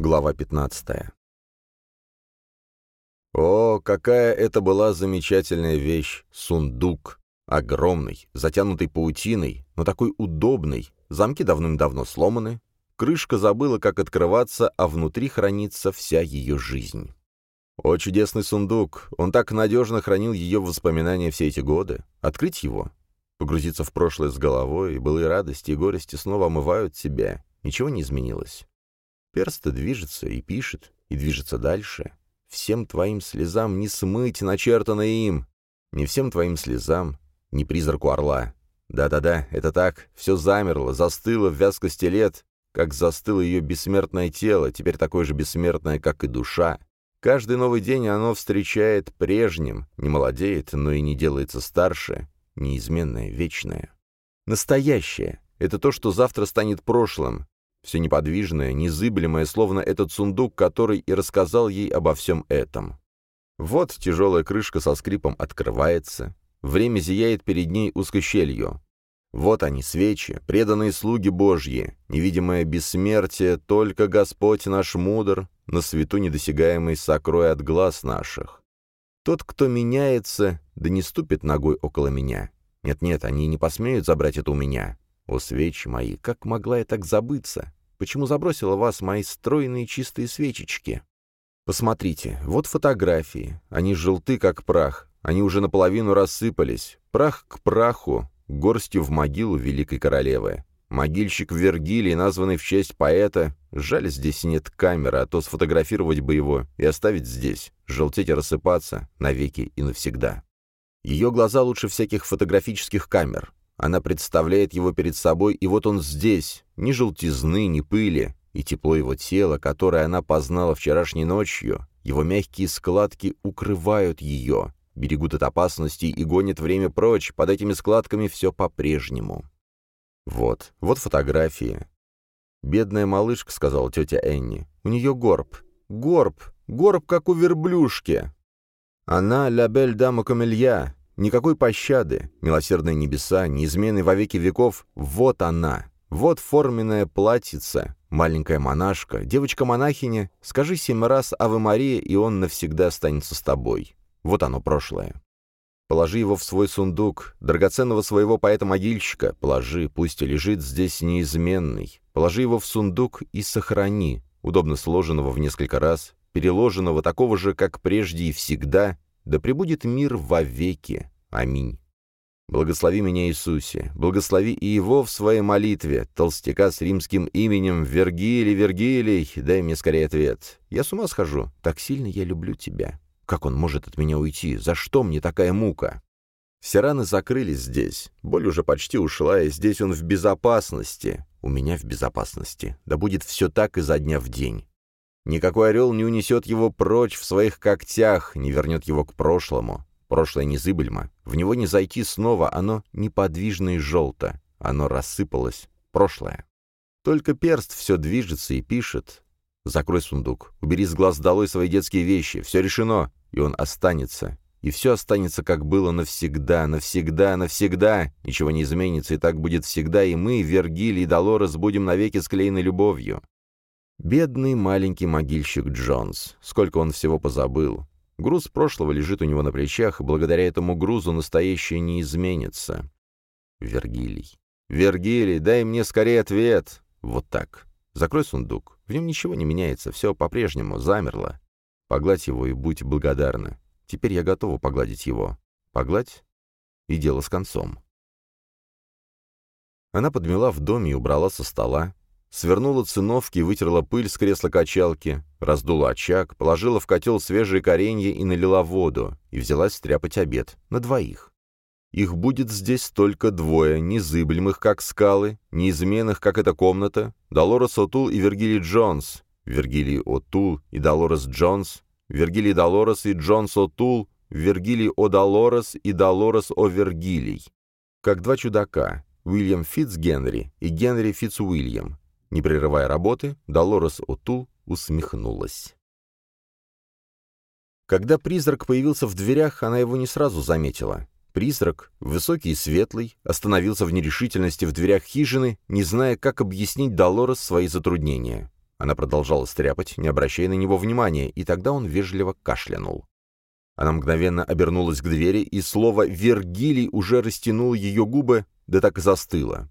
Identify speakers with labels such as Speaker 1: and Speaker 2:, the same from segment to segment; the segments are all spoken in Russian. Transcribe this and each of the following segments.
Speaker 1: Глава 15. О, какая это была замечательная вещь! Сундук. Огромный, затянутый паутиной, но такой удобный. Замки давным-давно сломаны. Крышка забыла, как открываться, а внутри хранится вся ее жизнь. О, чудесный сундук! Он так надежно хранил ее воспоминания все эти годы. Открыть его? Погрузиться в прошлое с головой, и былые радости и горести снова омывают тебя. Ничего не изменилось. Перст движется и пишет, и движется дальше. Всем твоим слезам не смыть начертанное им. Не всем твоим слезам, не призраку орла. Да-да-да, это так. Все замерло, застыло в вязкости лет, как застыло ее бессмертное тело, теперь такое же бессмертное, как и душа. Каждый новый день оно встречает прежним, не молодеет, но и не делается старше, неизменное, вечное. Настоящее — это то, что завтра станет прошлым, все неподвижное, незыблемое, словно этот сундук, который и рассказал ей обо всем этом. Вот тяжелая крышка со скрипом открывается, время зияет перед ней узкой щелью. Вот они, свечи, преданные слуги Божьи, невидимое бессмертие, только Господь наш мудр, на свету недосягаемый сокрой от глаз наших. Тот, кто меняется, да не ступит ногой около меня. Нет-нет, они не посмеют забрать это у меня. О, свечи мои, как могла я так забыться? Почему забросила вас мои стройные чистые свечечки? Посмотрите, вот фотографии. Они желты, как прах. Они уже наполовину рассыпались. Прах к праху, горстью в могилу великой королевы. Могильщик Вергилий, названный в честь поэта. Жаль, здесь нет камеры, а то сфотографировать бы его и оставить здесь, желтеть и рассыпаться навеки и навсегда. Ее глаза лучше всяких фотографических камер. Она представляет его перед собой, и вот он здесь, ни желтизны, ни пыли, и тепло его тела, которое она познала вчерашней ночью, его мягкие складки укрывают ее, берегут от опасностей и гонят время прочь, под этими складками все по-прежнему. Вот, вот фотографии. «Бедная малышка», — сказала тетя Энни, — «у нее горб. Горб, горб, как у верблюшки. Она ля бель дама камелья, Никакой пощады, милосердные небеса, неизменный во веки веков, вот она, вот форменная платьица, маленькая монашка, девочка-монахиня, скажи семь раз «Аве Мария», и он навсегда останется с тобой. Вот оно прошлое. Положи его в свой сундук, драгоценного своего поэта-могильщика, положи, пусть лежит здесь неизменный. Положи его в сундук и сохрани, удобно сложенного в несколько раз, переложенного такого же, как прежде и всегда, да пребудет мир вовеки. Аминь. Благослови меня, Иисусе, благослови и его в своей молитве, толстяка с римским именем Вергилий, Вергилий, дай мне скорее ответ. Я с ума схожу, так сильно я люблю тебя. Как он может от меня уйти? За что мне такая мука? Все раны закрылись здесь, боль уже почти ушла, и здесь он в безопасности. У меня в безопасности. Да будет все так изо дня в день. Никакой орел не унесет его прочь в своих когтях, не вернет его к прошлому. Прошлое незыблемо. В него не зайти снова, оно неподвижно и желто. Оно рассыпалось. Прошлое. Только перст все движется и пишет. Закрой сундук. Убери с глаз долой свои детские вещи. Все решено. И он останется. И все останется, как было навсегда, навсегда, навсегда. Ничего не изменится, и так будет всегда, и мы, Вергилий и Долорес, будем навеки склеены любовью. Бедный маленький могильщик Джонс. Сколько он всего позабыл. Груз прошлого лежит у него на плечах, и благодаря этому грузу настоящее не изменится. Вергилий. «Вергилий, дай мне скорее ответ!» Вот так. Закрой сундук. В нем ничего не меняется, все по-прежнему, замерло. Погладь его и будь благодарна. Теперь я готова погладить его. Погладь, и дело с концом. Она подмела в доме и убрала со стола, Свернула циновки вытерла пыль с кресла-качалки, раздула очаг, положила в котел свежие коренья и налила воду, и взялась стряпать обед на двоих. Их будет здесь только двое, незыблемых, как скалы, неизменных, как эта комната, Долорес Отул и Вергилий Джонс, Вергилий Отул и Долорес Джонс, Вергилий Долорес и Джонс Отул, Вергилий О Долорес и Долорес О Вергилий. Как два чудака, Уильям Фитцгенри и Генри Фитцуильям, не прерывая работы, Долорес Отул усмехнулась. Когда призрак появился в дверях, она его не сразу заметила. Призрак, высокий и светлый, остановился в нерешительности в дверях хижины, не зная, как объяснить Долорес свои затруднения. Она продолжала стряпать, не обращая на него внимания, и тогда он вежливо кашлянул. Она мгновенно обернулась к двери, и слово «Вергилий» уже растянул ее губы, да так и застыло.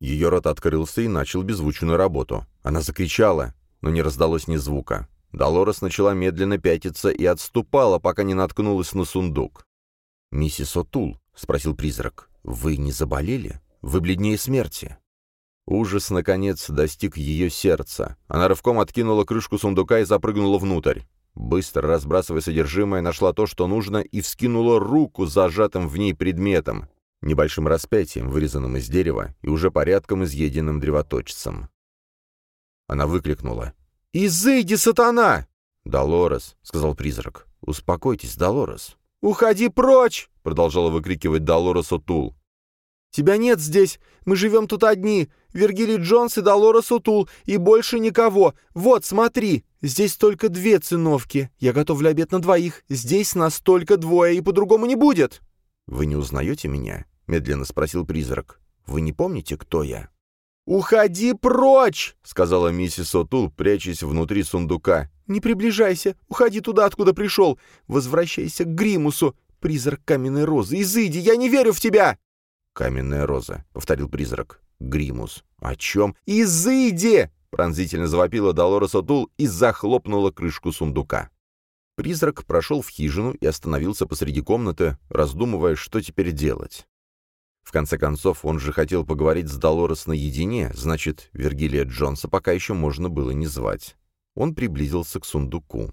Speaker 1: Ее рот открылся и начал беззвучную работу. Она закричала, но не раздалось ни звука. Долорес начала медленно пятиться и отступала, пока не наткнулась на сундук. «Миссис Отул», — спросил призрак, — «вы не заболели? Вы бледнее смерти». Ужас, наконец, достиг ее сердца. Она рывком откинула крышку сундука и запрыгнула внутрь. Быстро разбрасывая содержимое, нашла то, что нужно, и вскинула руку с зажатым в ней предметом, небольшим распятием, вырезанным из дерева и уже порядком изъеденным древоточцем. Она выкликнула. «Изыди, сатана!» «Долорес», — сказал призрак. «Успокойтесь, Долорес». «Уходи прочь!» — продолжала выкрикивать Долорес Утул. «Тебя нет здесь! Мы живем тут одни! Вергилий Джонс и Долорес Утул, и больше никого! Вот, смотри! Здесь только две циновки. Я готовлю обед на двоих. Здесь нас только двое, и по-другому не будет!» «Вы не узнаете меня?» — медленно спросил призрак. «Вы не помните, кто я?» «Уходи прочь!» — сказала миссис Отул, прячась внутри сундука. «Не приближайся! Уходи туда, откуда пришел! Возвращайся к Гримусу! Призрак каменной розы! Изыди! Я не верю в тебя!» «Каменная роза», — повторил призрак. «Гримус. О чем?» «Изыди!» — пронзительно завопила Долорес Отул и захлопнула крышку сундука. Призрак прошел в хижину и остановился посреди комнаты, раздумывая, что теперь делать. В конце концов, он же хотел поговорить с Долорес наедине, значит, Вергилия Джонса пока еще можно было не звать. Он приблизился к сундуку.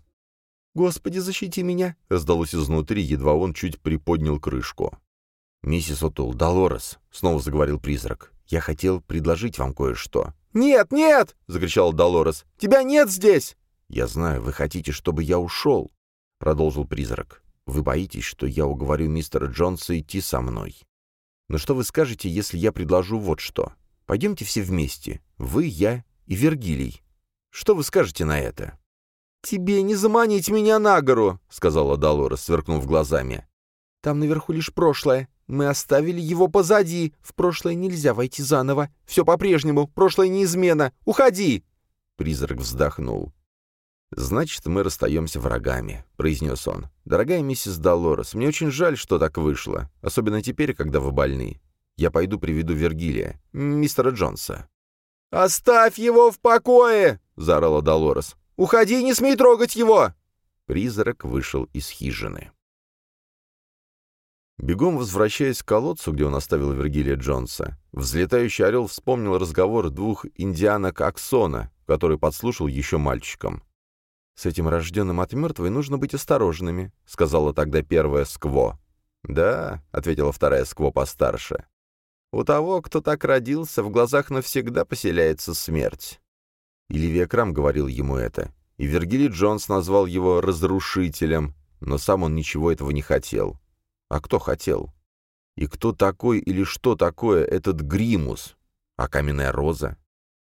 Speaker 1: «Господи, защити меня!» — раздалось изнутри, едва он чуть приподнял крышку. «Миссис Отул, Долорес!» — снова заговорил призрак. «Я хотел предложить вам кое-что». «Нет, нет!» — закричал Долорес. «Тебя нет здесь!» «Я знаю, вы хотите, чтобы я ушел», — продолжил призрак. «Вы боитесь, что я уговорю мистера Джонса идти со мной. Но что вы скажете, если я предложу вот что? Пойдемте все вместе. Вы, я и Вергилий. Что вы скажете на это?» «Тебе не заманить меня на гору», — сказала Долорес, сверкнув глазами. «Там наверху лишь прошлое. Мы оставили его позади. В прошлое нельзя войти заново. Все по-прежнему. Прошлое неизменно. Уходи!» Призрак вздохнул. «Значит, мы расстаемся врагами», — произнес он. «Дорогая миссис Долорес, мне очень жаль, что так вышло, особенно теперь, когда вы больны. Я пойду приведу Вергилия, мистера Джонса». «Оставь его в покое!» — заорала Долорес. «Уходи, не смей трогать его!» Призрак вышел из хижины. Бегом возвращаясь к колодцу, где он оставил Вергилия Джонса, взлетающий орел вспомнил разговор двух индианок Аксона, который подслушал еще мальчиком. «С этим рожденным от мертвой нужно быть осторожными», — сказала тогда первая Скво. «Да», — ответила вторая Скво постарше. «У того, кто так родился, в глазах навсегда поселяется смерть». И Крам говорил ему это, и Вергилий Джонс назвал его «разрушителем», но сам он ничего этого не хотел. А кто хотел? И кто такой или что такое этот Гримус? А каменная роза?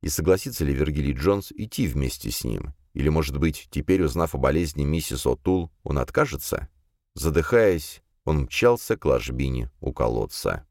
Speaker 1: И согласится ли Вергилий Джонс идти вместе с ним? Или, может быть, теперь, узнав о болезни миссис Отул, он откажется? Задыхаясь, он мчался к ложбине у колодца.